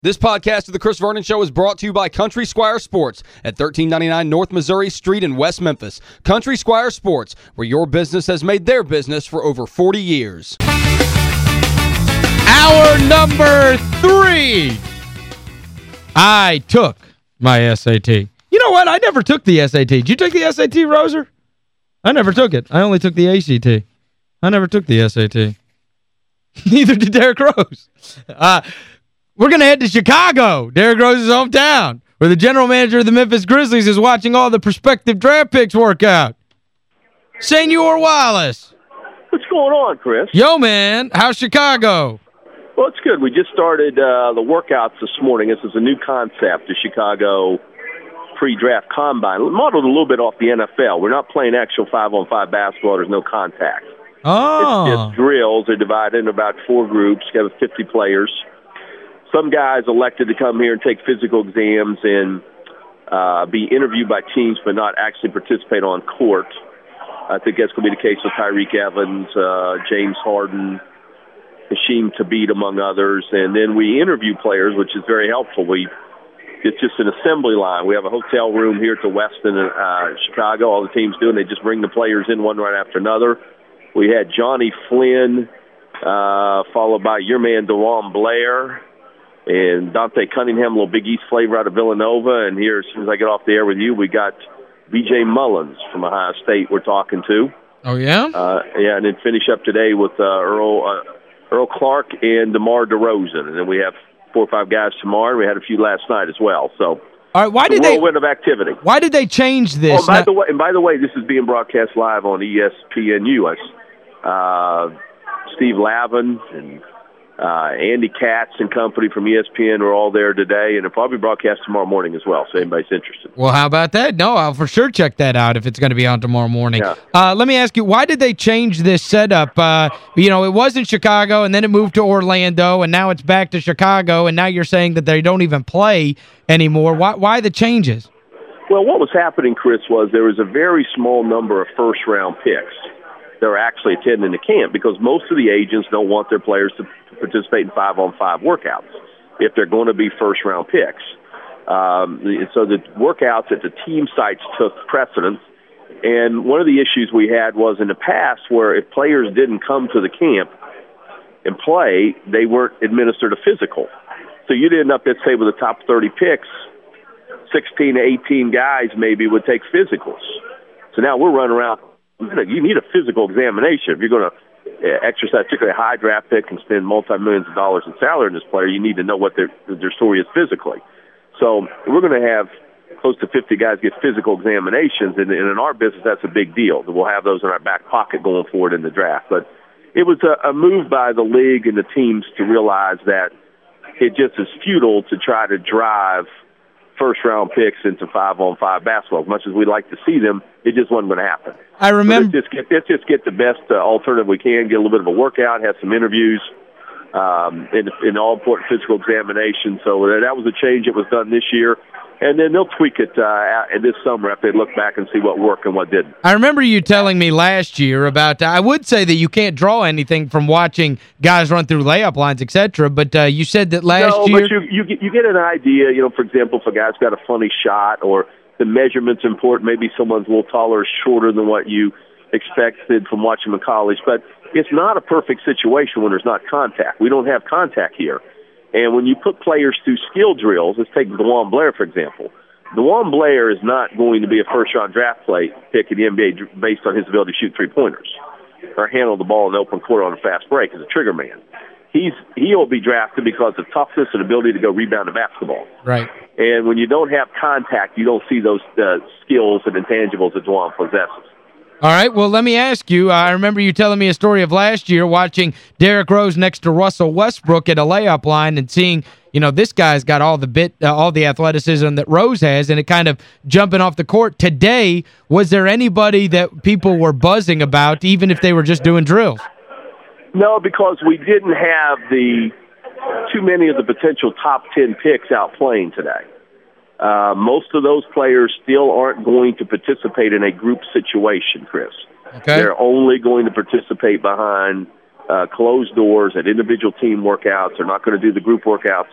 This podcast of The Chris Vernon Show is brought to you by Country Squire Sports at 1399 North Missouri Street in West Memphis. Country Squire Sports, where your business has made their business for over 40 years. Hour number three. I took my SAT. You know what? I never took the SAT. Did you take the SAT, Roser? I never took it. I only took the ACT. I never took the SAT. Neither did Derrick Rose. Uh, we're going to head to Chicago, Derrick Rose's hometown, where the general manager of the Memphis Grizzlies is watching all the prospective draft picks work out. Senor Wallace. What's going on, Chris? Yo, man. How's Chicago? Well, it's good. We just started uh, the workouts this morning. This is a new concept, the Chicago pre-draft combine, modeled a little bit off the NFL. We're not playing actual five-on-five basketball. There's no contact. Oh. It's just drills. They're divided into about four groups. You have 50 players some guys elected to come here and take physical exams and uh, be interviewed by teams but not actually participate on court. I think that's going to be the case with Tyreke Evans, uh, James Harden, Hasheem Thabeet, among others. And then we interview players, which is very helpful. We it's just an assembly line. We have a hotel room here at to Westin, uh, Chicago. All the teams do, and they just bring the players in one right after another. We had Johnny Flynn, uh, followed by your man DeJuan Blair, and Dante Cunningham, a little Big East flavor out of Villanova. And here, as soon as I get off the air with you, we got B.J. Mullens from Ohio State we're talking to. Oh, yeah? Uh, yeah, and then finish up today with uh, Earl uh, Earl Clark and DeMar DeRozan. And then we have four or five guys tomorrow. We had a few last night as well. So all right, why did they whirlwind of activity. Why did they change this? Oh, by now, the way, and by the way, this is being broadcast live on ESPN US. Uh, Steve Lavin and uh, Andy Katz and company from ESPN are all there today, and it'll probably broadcast tomorrow morning as well, so anybody's interested. Well, how about that? No, I'll for sure check that out if it's going to be on tomorrow morning. Yeah. Uh, let me ask you, why did they change this setup? Uh, you know, it was in Chicago, and then it moved to Orlando, and now it's back to Chicago, and now you're saying that they don't even play anymore. Why, why the changes? Well, what was happening, Chris, was there was a very small number of first-round picks that are actually attending the camp because most of the agents don't want their players to participate in five on five workouts if they're going to be first round picks. Um, so the workouts at the team sites took precedence. And one of the issues we had was in the past where if players didn't come to the camp and play, they weren't administered a physical. So you'd end up, let's say, with the top 30 picks, 16 to 18 guys maybe would take physicals. So now we're running around. You need a physical examination if you're going to exercise, particularly high draft pick, and spend multi millions of dollars in salary on this player, you need to know what their their story is physically. So we're going to have close to 50 guys get physical examinations, and, and in our business, that's a big deal. We'll have those in our back pocket going forward in the draft. But it was a, a move by the league and the teams to realize that it just is futile to try to drive – first round picks into five on five basketball. As much as we'd like to see them, it just wasn't going to happen. I remember. So let's just get let's just get the best uh, alternative we can. Get a little bit of a workout, have some interviews, um, and, and all important physical examination. So that was a change that was done this year and then they'll tweak it uh, this summer after they look back and see what worked and what didn't. I remember you telling me last year about, I would say that you can't draw anything from watching guys run through layup lines, etc. but uh, you said that last no, year... but you, you, get, you get an idea, you know, for example, if a guy's got a funny shot or the measurement's important, maybe someone's a little taller or shorter than what you expected from watching him in college, but it's not a perfect situation when there's not contact. We don't have contact here. And when you put players through skill drills, let's take DeJuan Blair, for example. DeJuan Blair is not going to be a first-round draft play pick in the NBA based on his ability to shoot three-pointers or handle the ball in the open court on a fast break as a trigger man. He's he'll be drafted because of toughness and ability to go rebound the basketball. Right. And when you don't have contact, you don't see those uh, skills and intangibles that DeJuan possesses. All right, well, let me ask you. I remember you telling me a story of last year watching Derrick Rose next to Russell Westbrook at a layup line and seeing, you know, this guy's got all the bit uh, all the athleticism that Rose has and it kind of jumping off the court. Today, was there anybody that people were buzzing about even if they were just doing drills? No, because we didn't have the too many of the potential top 10 picks out playing today. Uh, most of those players still aren't going to participate in a group situation, Chris. Okay. They're only going to participate behind uh, closed doors at individual team workouts. They're not going to do the group workouts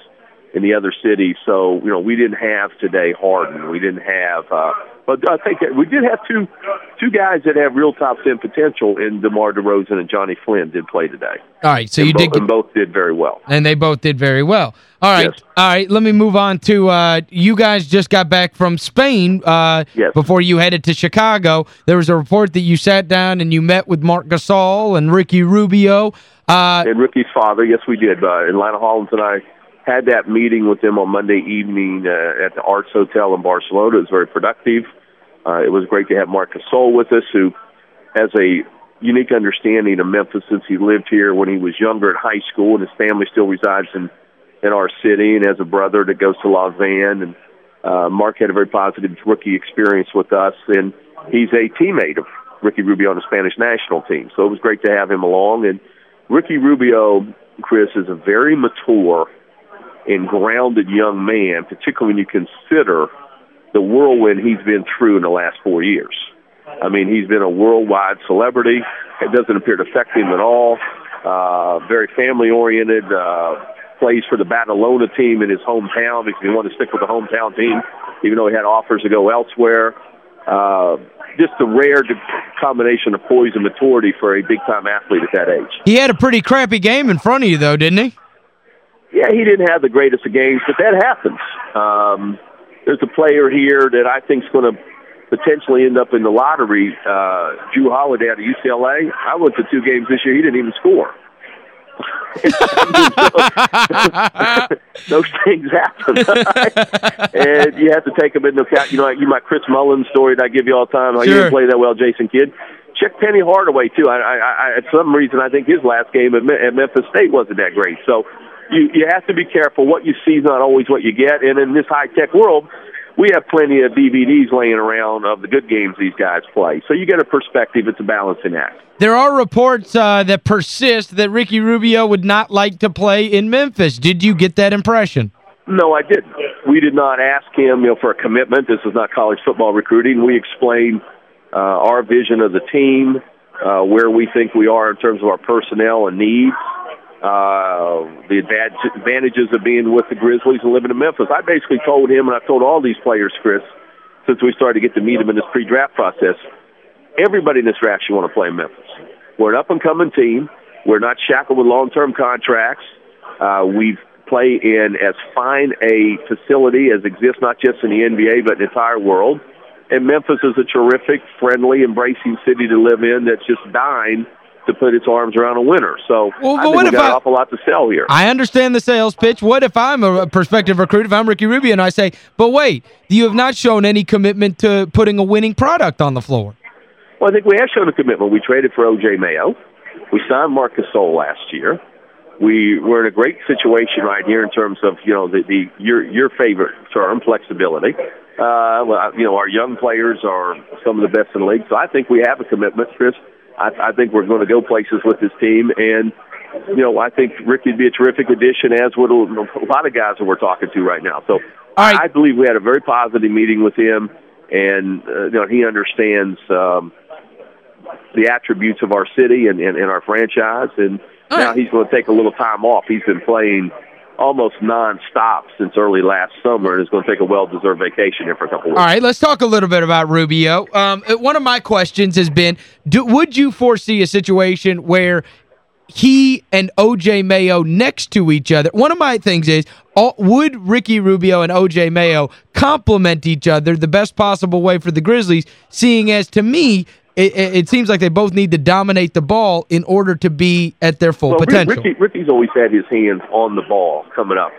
in the other cities. So, you know, we didn't have today Harden. We didn't have, uh, but I think we did have two two guys that have real top 10 potential in DeMar DeRozan and Johnny Flynn did play today. All right, so and you both, did get, and both did very well. And they both did very well. All right, yes. all right. let me move on to uh, you guys just got back from Spain uh, yes. before you headed to Chicago. There was a report that you sat down and you met with Marc Gasol and Ricky Rubio. Uh, and Ricky's father, yes, we did. Uh, Atlanta Hollins and I had that meeting with them on Monday evening uh, at the Arts Hotel in Barcelona. It was very productive. Uh, it was great to have Marc Gasol with us, who has a unique understanding of Memphis since he lived here when he was younger in high school, and his family still resides in in our city, and has a brother that goes to Lausanne. And uh, Mark had a very positive rookie experience with us, and he's a teammate of Ricky Rubio on the Spanish national team. So it was great to have him along. And Ricky Rubio, Chris, is a very mature and grounded young man, particularly when you consider the whirlwind he's been through in the last four years. I mean, he's been a worldwide celebrity. It doesn't appear to affect him at all. Uh, very family oriented. Uh, plays for the Badalona team in his hometown because he wanted to stick with the hometown team, even though he had offers to go elsewhere. Uh, just a rare combination of poise and maturity for a big-time athlete at that age. He had a pretty crappy game in front of you, though, didn't he? Yeah, he didn't have the greatest of games, but that happens. Um, there's a player here that I think is going to potentially end up in the lottery. Uh, Jrue Holiday out of UCLA. I went to two games this year. He didn't even score. Those things happen, and you have to take them into account. You know, you my Chris Mullin's story that I give you all the time. How sure. you didn't play that well, Jason Kidd. Check Penny Hardaway too. I, I, I, at some reason, I think his last game at, at Memphis State wasn't that great. So you you have to be careful. What you see is not always what you get, and in this high tech world, we have plenty of DVDs laying around of the good games these guys play. So you get a perspective. It's a balancing act. There are reports uh, that persist that Ricky Rubio would not like to play in Memphis. Did you get that impression? No, I didn't. We did not ask him you know, for a commitment. This is not college football recruiting. We explained uh, our vision of the team, uh, where we think we are in terms of our personnel and needs uh, the advantages of being with the Grizzlies and living in Memphis. I basically told him, and I've told all these players, Chris, since we started to get to meet them in this pre-draft process, everybody in this draft should want to play in Memphis. We're an up-and-coming team. We're not shackled with long-term contracts. Uh, we play in as fine a facility as exists not just in the NBA but in the entire world. And Memphis is a terrific, friendly, embracing city to live in that's just dying – to put its arms around a winner. So well, I think we got I, an awful lot to sell here. I understand the sales pitch. What if I'm a prospective recruit, if I'm Ricky Rubio, and I say, but wait, you have not shown any commitment to putting a winning product on the floor? Well, I think we have shown a commitment. We traded for O.J. Mayo. We signed Marc Gasol last year. We we're in a great situation right here in terms of you know the, the your your favorite term flexibility. Uh, you know our young players are some of the best in the league, so I think we have a commitment, Chris I, I think we're going to go places with this team, and you know, I think Ricky would be a terrific addition, as would a lot of guys that we're talking to right now. So right. I believe we had a very positive meeting with him, and uh, you know, he understands um, the attributes of our city and, and, and our franchise, and All now right. he's going to take a little time off. He's been playing almost nonstop since early last summer and is going to take a well-deserved vacation here for a couple weeks. All right, let's talk a little bit about Rubio. Um, one of my questions has been, do, would you foresee a situation where he and O.J. Mayo next to each other. One of my things is, would Ricky Rubio and O.J. Mayo complement each other the best possible way for the Grizzlies, seeing as, to me, it, it, seems like they both need to dominate the ball in order to be at their full well, potential. Ricky, Ricky's always had his hands on the ball coming up.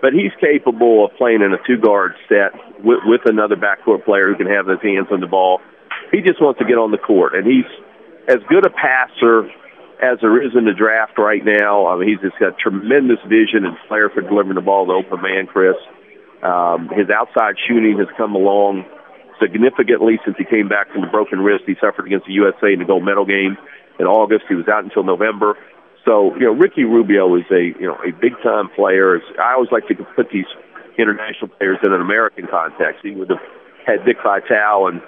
But he's capable of playing in a two-guard set with, with another backcourt player who can have his hands on the ball. He just wants to get on the court, and he's as good a passer as there is in the draft right now. I mean, he's just got tremendous vision and flair for delivering the ball to open man, Chris. Um, his outside shooting has come along significantly since he came back from the broken wrist he suffered against the USA in the gold medal game in August. He was out until November. So, you know, Ricky Rubio is a, you know, a big time player. I always like to put these international players in an American context. He would have had Dick Vitale and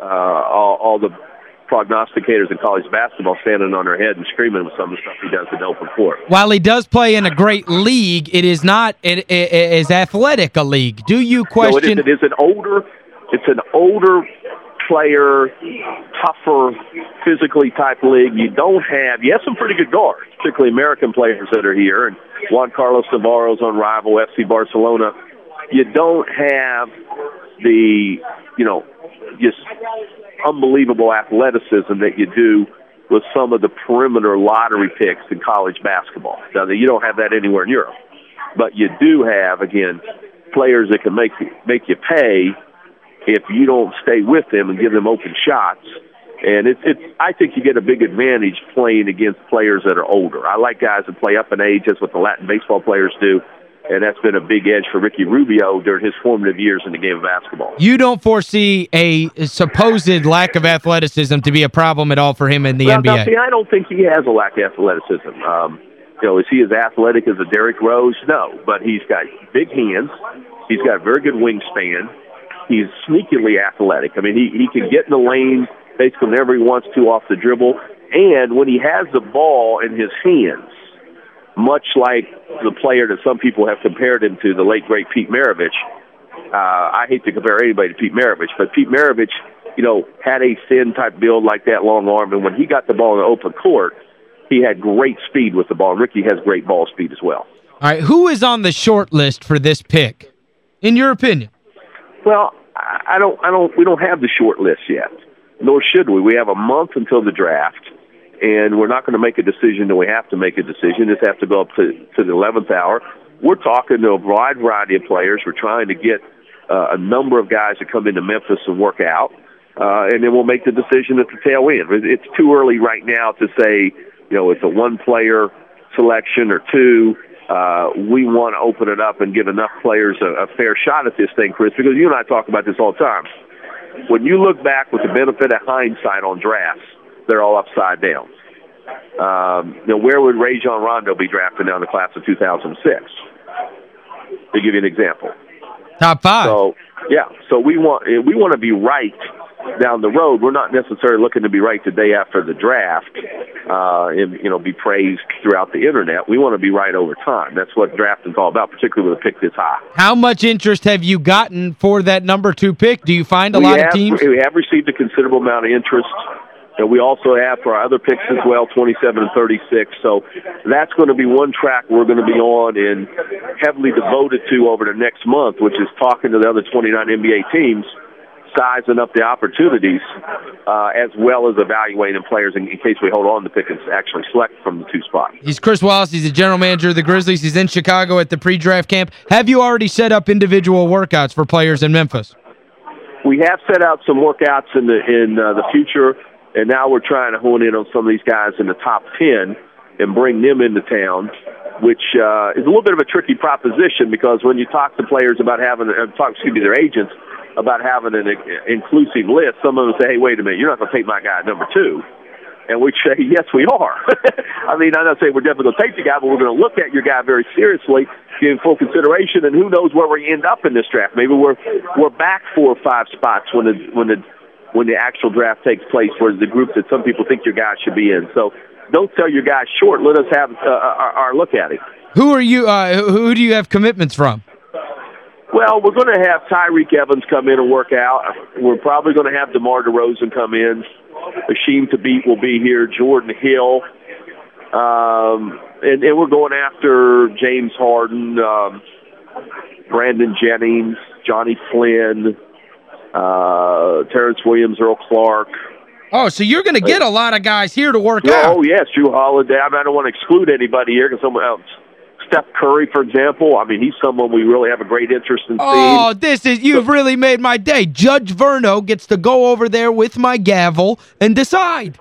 uh, all, all the prognosticators in college basketball standing on their head and screaming with some of the stuff he does in open court. While he does play in a great league, it is not it, it, it is athletic a league. Do you question... No, it is, it is an older, it's an older player, tougher, physically type league. You don't have, you have some pretty good guards, particularly American players that are here, and Juan Carlos Navarro's on rival FC Barcelona. You don't have the, you know, just unbelievable athleticism that you do with some of the perimeter lottery picks in college basketball. Now, you don't have that anywhere in Europe, but you do have, again, players that can make you, make you pay if you don't stay with them and give them open shots. And it's, it's, I think you get a big advantage playing against players that are older. I like guys that play up in age. That's what the Latin baseball players do. And that's been a big edge for Ricky Rubio during his formative years in the game of basketball. You don't foresee a supposed lack of athleticism to be a problem at all for him in the well, NBA? Now, see, I don't think he has a lack of athleticism. Um, you know, is he as athletic as a Derrick Rose? No, but he's got big hands. He's got very good wingspan. He's sneakily athletic. I mean, he, he can get in the lane basically whenever he wants to off the dribble. And when he has the ball in his hands, much like the player that some people have compared him to, the late, great Pete Maravich, uh, I hate to compare anybody to Pete Maravich, but Pete Maravich, you know, had a thin type build like that, long arm, and when he got the ball in the open court, he had great speed with the ball. Ricky has great ball speed as well. All right, who is on the short list for this pick, in your opinion? Well, I don't, I don't, we don't have the short list yet, nor should we. We have a month until the draft, and we're not going to make a decision until we have to make a decision. This has to go up to, to the 11th hour. We're talking to a wide variety of players. We're trying to get uh, a number of guys to come into Memphis and work out, uh, and then we'll make the decision at the tail end. It's too early right now to say, you know, it's a one-player selection or two uh, we want to open it up and give enough players a, a fair shot at this thing, Chris, because you and I talk about this all the time. When you look back with the benefit of hindsight on drafts, they're all upside down. Um, know, where would Rajon Rondo be drafted now in the class of 2006? To give you an example. Top five. So, yeah, so we want we want to be right down the road. We're not necessarily looking to be right the day after the draft, uh, and you know, be praised throughout the internet. We want to be right over time. That's what drafting's all about, particularly with a pick this high. How much interest have you gotten for that number two pick? Do you find a we lot have, of teams? We have received a considerable amount of interest. And we also have for our other picks as well, 27 and 36. So that's going to be one track we're going to be on and heavily devoted to over the next month, which is talking to the other 29 NBA teams – sizing up the opportunities uh, as well as evaluating players in, in, case we hold on to pick and actually select from the two spots. He's Chris Wallace. He's the general manager of the Grizzlies. He's in Chicago at the pre-draft camp. Have you already set up individual workouts for players in Memphis? We have set out some workouts in the in uh, the future, and now we're trying to hone in on some of these guys in the top 10 and bring them into town which uh, is a little bit of a tricky proposition because when you talk to players about having, uh, talk, excuse me, their agents, about having an inclusive list, some of them say, hey, wait a minute, you're not going to take my guy number two. And we say, yes, we are. I mean, I'm not saying we're definitely going to take the guy, but we're going to look at your guy very seriously, give full consideration, and who knows where we end up in this draft. Maybe we're we're back four or five spots when the when the when the actual draft takes place, where the group that some people think your guy should be in. So don't sell your guy short. Let us have uh, our, our look at it. Who are you? Uh, who do you have commitments from? Well, we're going to have Tyreke Evans come in and work out. We're probably going to have DeMar DeRozan come in. Hasheem Thabeet will be here. Jordan Hill. Um, and, and we're going after James Harden, um, Brandon Jennings, Johnny Flynn, uh, Terrence Williams, Earl Clark. Oh, so you're going to get a lot of guys here to work oh, out. Oh, yes, Jrue Holiday. I, mean, I don't want to exclude anybody here because someone else Steph Curry, for example, I mean, he's someone we really have a great interest in seeing. Oh, this is, you've really made my day. Judge Verno gets to go over there with my gavel and decide.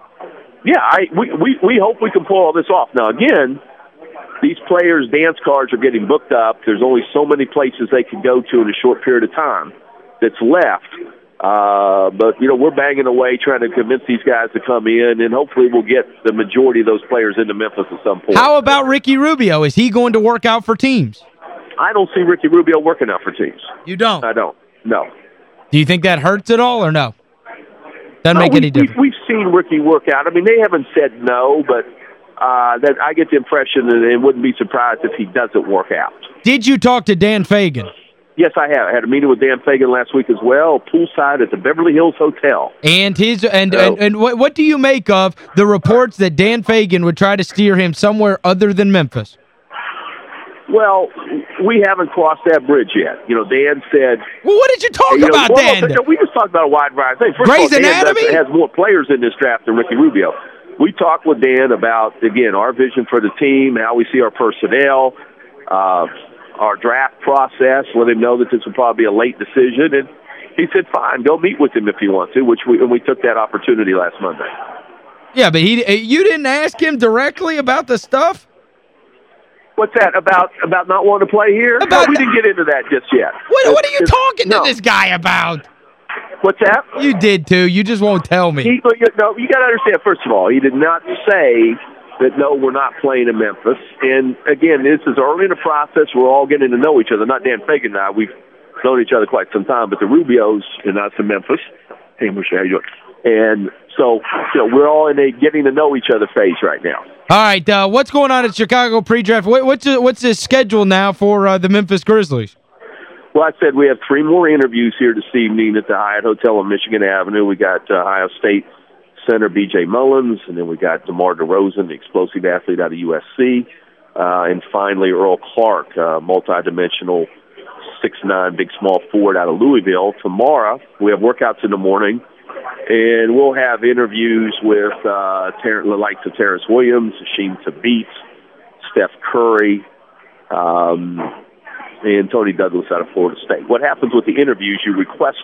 Yeah, I we, we, we hope we can pull all this off. Now, again, these players' dance cards are getting booked up. There's only so many places they can go to in a short period of time that's left. Uh, but, you know, we're banging away trying to convince these guys to come in, and hopefully we'll get the majority of those players into Memphis at some point. How about Ricky Rubio? Is he going to work out for teams? I don't see Ricky Rubio working out for teams. You don't? I don't, no. Do you think that hurts at all or no? Doesn't make we, any difference. We, have seen Ricky work out. I mean, they haven't said no, but uh, that I get the impression that it wouldn't be surprised if he doesn't work out. Did you talk to Dan Fegan? Yes, I have. I had a meeting with Dan Fegan last week as well, poolside at the Beverly Hills Hotel. And his and and, and what, what do you make of the reports that Dan Fegan would try to steer him somewhere other than Memphis? Well, we haven't crossed that bridge yet. You know, Dan said... Well, what did you talk you about know, then? Well, we just talked about a wide variety of things. First Grey's of all, Dan Anatomy? does, has more players in this draft than Ricky Rubio. We talked with Dan about, again, our vision for the team, how we see our personnel, uh, our draft process, let him know that this would probably be a late decision. And he said, fine, go meet with him if you want to, which we, and we took that opportunity last Monday. Yeah, but he eh, you didn't ask him directly about the stuff? What's that about about not wanting to play here? About no, we didn't get into that just yet. What, what are you talking no. to this guy about? What's that? You did too. You just won't tell me. He, no, you got to understand. First of all, he did not say that no, we're not playing in Memphis. And again, this is early in the process. We're all getting to know each other. Not Dan Fegan and I. We've known each other quite some time, but the Rubios and us in Memphis. Hey, Michelle, how you doing? And so, you know, we're all in a getting to know each other phase right now. All right, uh, what's going on at Chicago pre-draft? What, what's the, what's the schedule now for uh, the Memphis Grizzlies? Well, I said we have three more interviews here this evening at the Hyatt Hotel on Michigan Avenue. We got uh, Ohio State center B.J. Mullens, and then we got DeMar DeRozan, the explosive athlete out of USC, uh, and finally Earl Clark, uh, multi-dimensional six nine big small forward out of Louisville. Tomorrow we have workouts in the morning, and we'll have interviews with uh, Ter- the likes of Terrence Williams, Hasheem Thabeet, Steph Curry. Um, and Toney Douglas out of Florida State. What happens with the interviews, you request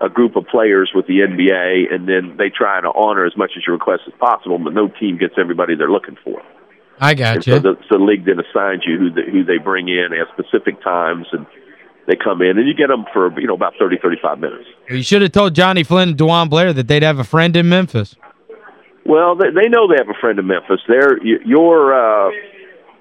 a group of players with the NBA, and then they try to honor as much as your request as possible, but no team gets everybody they're looking for. I And got so you. the, so the league then assigns you who, the, who they bring in at specific times, and they come in, and you get them for, you know, about 30, 35 minutes. You should have told Johnny Flynn and DeJuan Blair that they'd have a friend in Memphis. Well, they, they know they have a friend in Memphis. They're, your uh,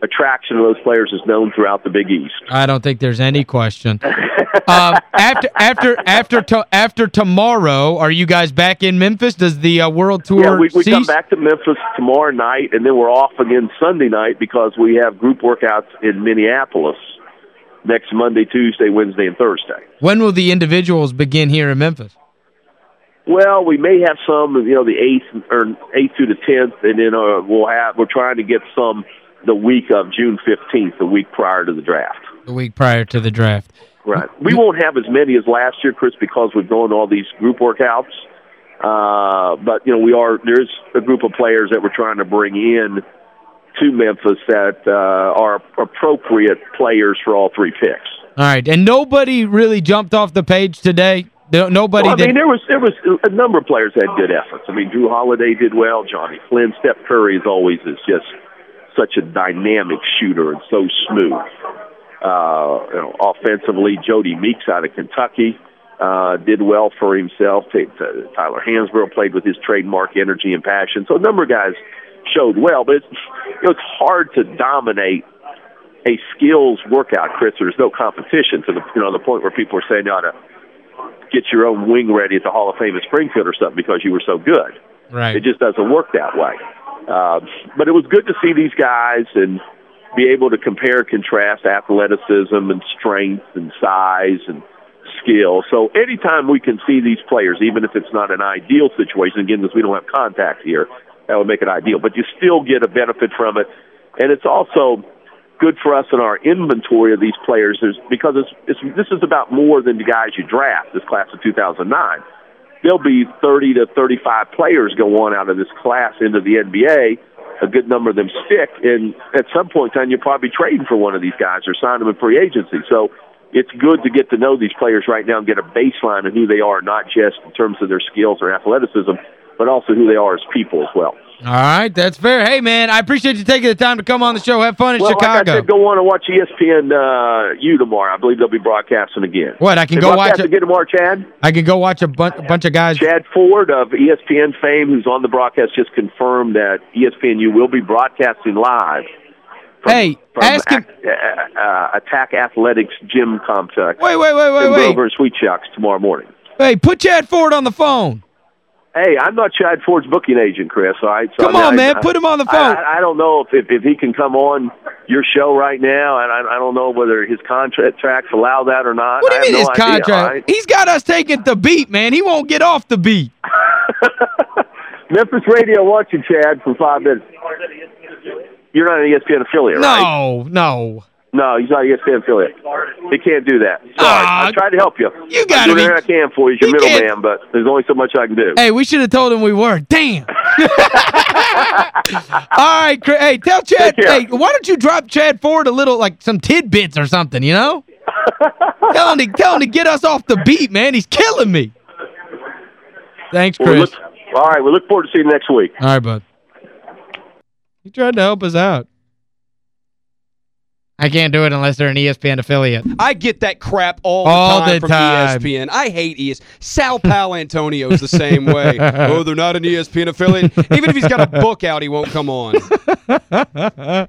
attraction of those players is known throughout the Big East. I don't think there's any question. um, after after after to, after tomorrow, are you guys back in Memphis? Does the uh, World Tour Yeah, we, we come back to Memphis tomorrow night, and then we're off again Sunday night because we have group workouts in Minneapolis next Monday, Tuesday, Wednesday, and Thursday. When will the individuals begin here in Memphis? Well, we may have some, you know, the eighth or eighth through the tenth, and then uh, we'll have we're trying to get some the week of June fifteenth, the week prior to the draft. The week prior to the draft. Right. We won't have as many as last year, Chris, because we're going to all these group workouts. Uh, but you know, we are there's a group of players that we're trying to bring in to Memphis that uh, are appropriate players for all three picks. All right, and nobody really jumped off the page today? Nobody Well, I mean, there was there was a number of players that had good efforts. I mean, Jrue Holiday did well. Johnny Flynn, Steph Curry, as always, is just such a dynamic shooter and so smooth. Uh, you know, offensively, Jodie Meeks out of Kentucky uh, did well for himself. Ta- Ta- Tyler Hansbrough played with his trademark energy and passion. So a number of guys showed well, but it's, you know, it's hard to dominate a skills workout, Chris. There's no competition to the you know the point where people are saying you ought to get your own wing ready at the Hall of Fame at Springfield or something because you were so good. Right. It just doesn't work that way. Uh, but it was good to see these guys and be able to compare and contrast athleticism and strength and size and skill. So anytime we can see these players, even if it's not an ideal situation, again, because we don't have contact here, that would make it ideal. But you still get a benefit from it. And it's also good for us in our inventory of these players because it's, it's this is about more than the guys you draft, this class of 2009 there'll be 30 to 35 players go on out of this class into the NBA. A good number of them stick, and at some point in time, you'll probably be trading for one of these guys or sign them in free agency. So it's good to get to know these players right now and get a baseline of who they are, not just in terms of their skills or athleticism, but also who they are as people as well. All right, that's fair. Hey, man, I appreciate you taking the time to come on the show. Have fun in well, Chicago. like I said, go on and watch ESPN uh, U tomorrow. I believe they'll be broadcasting again. What, I can They go watch again tomorrow, Chad? I can go watch a, bun a bunch of guys. Chad Ford of ESPN fame, who's on the broadcast, just confirmed that E ESPNU will be broadcasting live. From, Hey, from ask him- uh, uh, Attack Athletics gym complex Wait, wait, wait, wait, wait. And Sweet Chucks tomorrow morning. Hey, put Chad Ford on the phone. Hey, I'm not Chad Ford's booking agent, Chris. All right. So, come I mean, on, man. I, Put him on the phone. I, I, don't know if, if if he can come on your show right now, and I, I don't know whether his contracts allow that or not. What do you mean no his contract? right? He's got us taking the beat, man. He won't get off the beat. Memphis Radio wants you, Chad, for five minutes. You're not an ESPN affiliate, no, right? No, no. No, he's not an ESPN affiliate. He can't do that. Sorry. Uh, I tried to help you. You got to do everything I can for you. He's your middleman, but there's only so much I can do. Hey, we should have told him we were. Damn. All right, hey, tell Chad, hey, why don't you drop Chad Ford a little, like, some tidbits or something, you know? tell, him to, tell him to get us off the beat, man. He's killing me. Thanks, Chris. Well, look, all right, we look forward to seeing you next week. All right, bud. He tried to help us out. I can't do it unless they're an ESPN affiliate. I get that crap all the all time the from time. ESPN. I hate ESPN. Sal Paolantonio's the same way. oh, they're not an ESPN affiliate. Even if he's got a book out, he won't come on.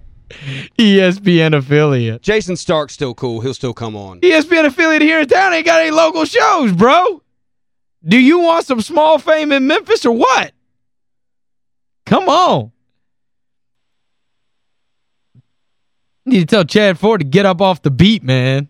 ESPN affiliate. Jayson Stark's still cool. He'll still come on. ESPN affiliate here in town ain't got any local shows, bro. Do you want some small fame in Memphis or what? Come on. Need to tell Chad Ford to get up off the beat, man.